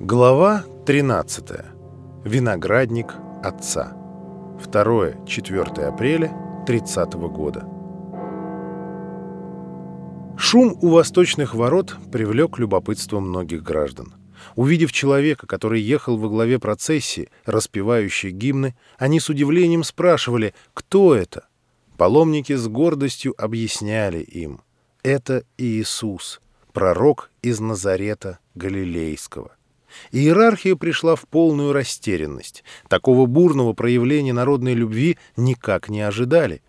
Глава 13. Виноградник отца. 2-4 апреля 30 года. Шум у восточных ворот привлек любопытство многих граждан. Увидев человека, который ехал во главе процессии, распевающий гимны, они с удивлением спрашивали, кто это? Паломники с гордостью объясняли им. Это Иисус, пророк из Назарета Галилейского. Иерархия пришла в полную растерянность. Такого бурного проявления народной любви никак не ожидали.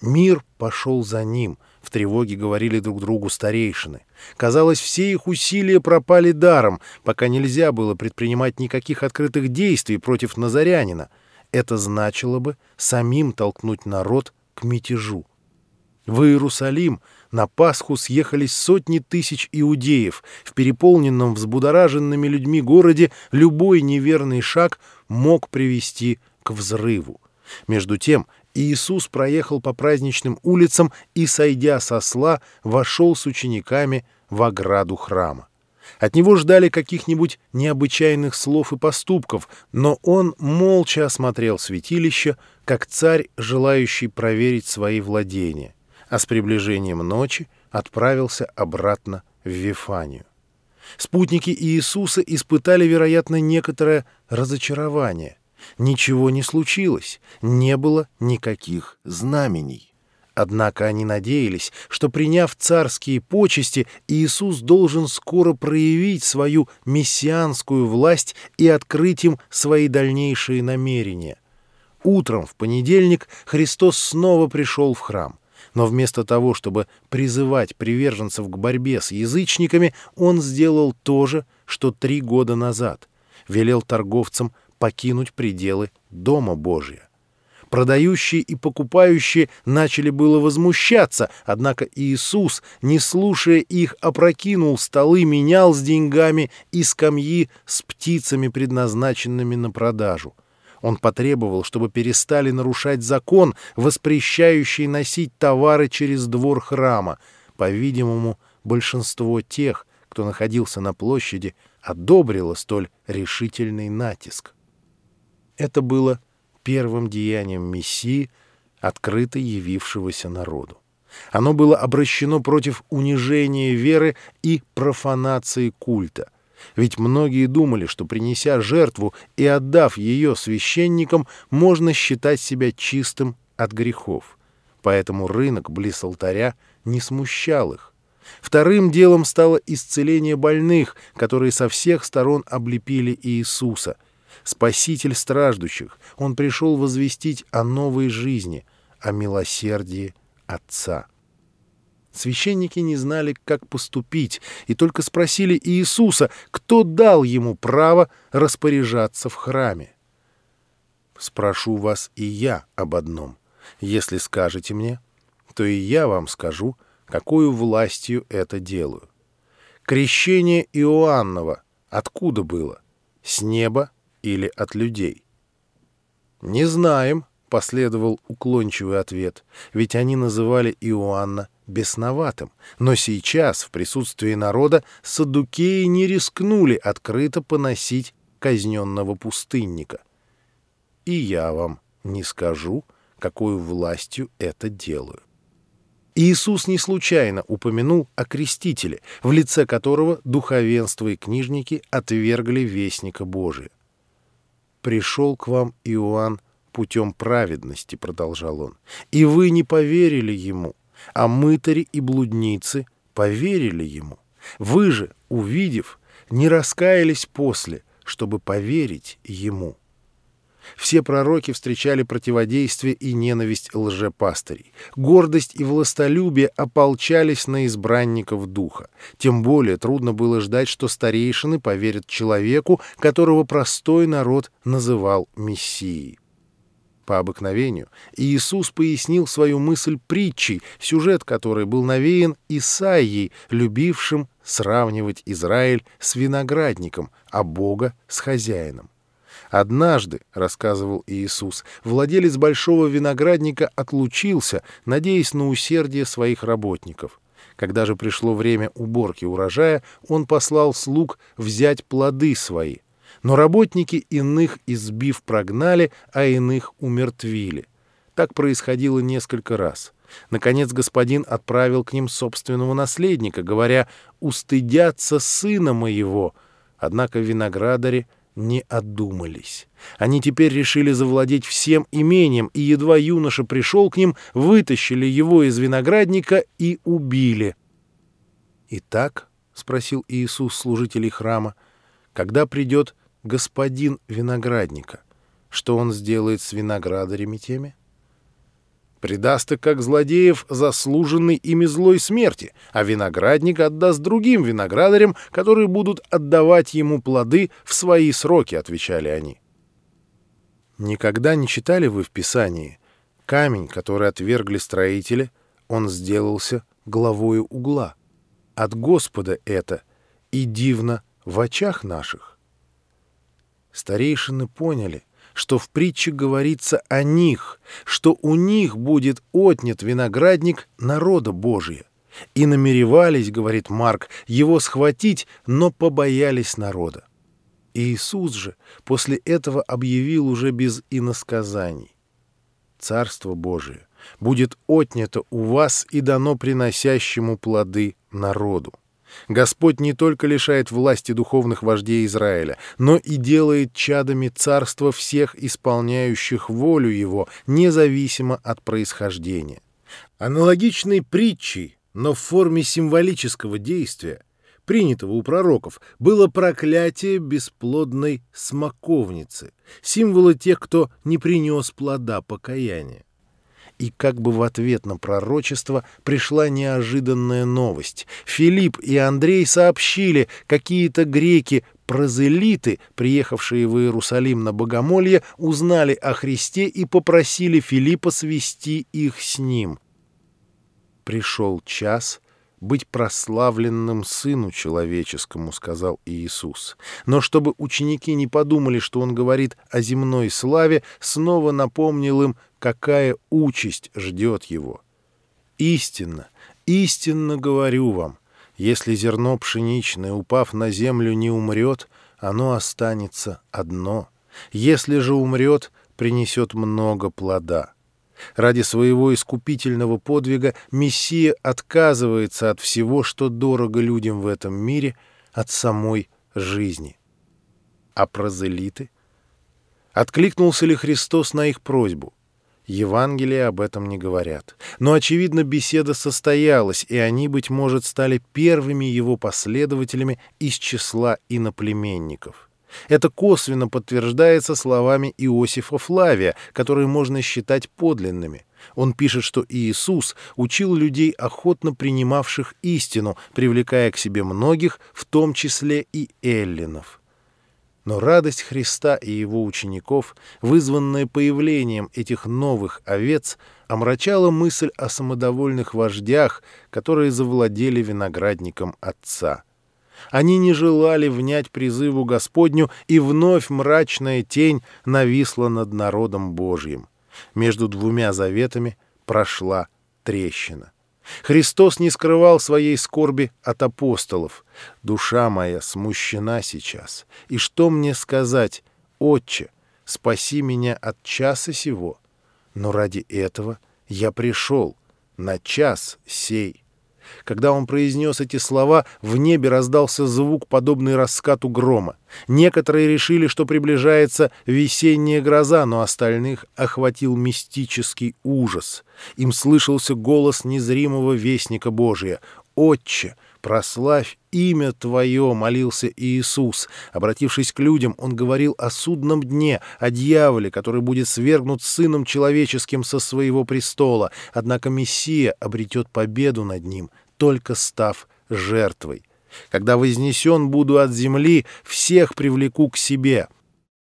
Мир пошел за ним, в тревоге говорили друг другу старейшины. Казалось, все их усилия пропали даром, пока нельзя было предпринимать никаких открытых действий против Назарянина. Это значило бы самим толкнуть народ к мятежу. В Иерусалим на Пасху съехались сотни тысяч иудеев. В переполненном взбудораженными людьми городе любой неверный шаг мог привести к взрыву. Между тем Иисус проехал по праздничным улицам и, сойдя со сла, вошел с учениками в ограду храма. От него ждали каких-нибудь необычайных слов и поступков, но он молча осмотрел святилище, как царь, желающий проверить свои владения а с приближением ночи отправился обратно в Вифанию. Спутники Иисуса испытали, вероятно, некоторое разочарование. Ничего не случилось, не было никаких знамений. Однако они надеялись, что, приняв царские почести, Иисус должен скоро проявить свою мессианскую власть и открыть им свои дальнейшие намерения. Утром в понедельник Христос снова пришел в храм — но вместо того, чтобы призывать приверженцев к борьбе с язычниками, он сделал то же, что три года назад. Велел торговцам покинуть пределы Дома Божия. Продающие и покупающие начали было возмущаться, однако Иисус, не слушая их, опрокинул столы, менял с деньгами и скамьи с птицами, предназначенными на продажу. Он потребовал, чтобы перестали нарушать закон, воспрещающий носить товары через двор храма. По-видимому, большинство тех, кто находился на площади, одобрило столь решительный натиск. Это было первым деянием Мессии, открыто явившегося народу. Оно было обращено против унижения веры и профанации культа. Ведь многие думали, что, принеся жертву и отдав ее священникам, можно считать себя чистым от грехов. Поэтому рынок близ алтаря не смущал их. Вторым делом стало исцеление больных, которые со всех сторон облепили Иисуса. Спаситель страждущих, он пришел возвестить о новой жизни, о милосердии Отца. Священники не знали, как поступить, и только спросили Иисуса, кто дал ему право распоряжаться в храме. «Спрошу вас и я об одном. Если скажете мне, то и я вам скажу, какую властью это делаю. Крещение Иоаннова откуда было? С неба или от людей?» «Не знаем», — последовал уклончивый ответ, ведь они называли Иоанна бесноватым, но сейчас, в присутствии народа, садукеи не рискнули открыто поносить казненного пустынника. И я вам не скажу, какой властью это делаю. Иисус не случайно упомянул о крестителе, в лице которого духовенство и книжники отвергли вестника Божия. «Пришел к вам Иоанн путем праведности», — продолжал он, — «и вы не поверили ему» а мытари и блудницы поверили ему. Вы же, увидев, не раскаялись после, чтобы поверить ему. Все пророки встречали противодействие и ненависть лжепастырей. Гордость и властолюбие ополчались на избранников духа. Тем более трудно было ждать, что старейшины поверят человеку, которого простой народ называл Мессией. По обыкновению Иисус пояснил свою мысль притчей, сюжет которой был навеян Исаией, любившим сравнивать Израиль с виноградником, а Бога с хозяином. «Однажды, — рассказывал Иисус, — владелец большого виноградника отлучился, надеясь на усердие своих работников. Когда же пришло время уборки урожая, он послал слуг взять плоды свои. Но работники иных избив прогнали, а иных умертвили. Так происходило несколько раз. Наконец господин отправил к ним собственного наследника, говоря «устыдятся сына моего». Однако виноградари не одумались. Они теперь решили завладеть всем имением, и едва юноша пришел к ним, вытащили его из виноградника и убили. «Итак?» — спросил Иисус служителей храма. «Когда придет господин виноградника, что он сделает с виноградарями теми?» предаст их как злодеев заслуженной ими злой смерти, а виноградник отдаст другим виноградарям, которые будут отдавать ему плоды в свои сроки, — отвечали они. Никогда не читали вы в Писании камень, который отвергли строители, он сделался главою угла. От Господа это и дивно в очах наших. Старейшины поняли — что в притче говорится о них, что у них будет отнят виноградник народа Божия. И намеревались, говорит Марк, его схватить, но побоялись народа. Иисус же после этого объявил уже без иносказаний. Царство Божие будет отнято у вас и дано приносящему плоды народу. Господь не только лишает власти духовных вождей Израиля, но и делает чадами царства всех исполняющих волю Его, независимо от происхождения. Аналогичной притчей, но в форме символического действия, принятого у пророков, было проклятие бесплодной смоковницы, символа тех, кто не принес плода покаяния и как бы в ответ на пророчество пришла неожиданная новость. Филипп и Андрей сообщили, какие-то греки, прозелиты, приехавшие в Иерусалим на богомолье, узнали о Христе и попросили Филиппа свести их с ним. Пришел час — быть прославленным Сыну Человеческому, — сказал Иисус. Но чтобы ученики не подумали, что Он говорит о земной славе, снова напомнил им, какая участь ждет Его. Истинно, истинно говорю вам, если зерно пшеничное, упав на землю, не умрет, оно останется одно. Если же умрет, принесет много плода. Ради своего искупительного подвига Мессия отказывается от всего, что дорого людям в этом мире, от самой жизни. А прозелиты? Откликнулся ли Христос на их просьбу? Евангелия об этом не говорят. Но, очевидно, беседа состоялась, и они, быть может, стали первыми его последователями из числа иноплеменников. Это косвенно подтверждается словами Иосифа Флавия, которые можно считать подлинными. Он пишет, что Иисус учил людей, охотно принимавших истину, привлекая к себе многих, в том числе и эллинов. Но радость Христа и его учеников, вызванная появлением этих новых овец, омрачала мысль о самодовольных вождях, которые завладели виноградником Отца. Они не желали внять призыву Господню, и вновь мрачная тень нависла над народом Божьим. Между двумя заветами прошла трещина. Христос не скрывал своей скорби от апостолов. «Душа моя смущена сейчас. И что мне сказать? Отче, спаси меня от часа сего. Но ради этого я пришел на час сей». Когда он произнес эти слова, в небе раздался звук, подобный раскату грома. Некоторые решили, что приближается весенняя гроза, но остальных охватил мистический ужас. Им слышался голос незримого вестника Божия. «Отче, прославь имя Твое!» — молился Иисус. Обратившись к людям, Он говорил о судном дне, о дьяволе, который будет свергнут Сыном Человеческим со своего престола. Однако Мессия обретет победу над ним, только став жертвой. Когда вознесен буду от земли, всех привлеку к себе.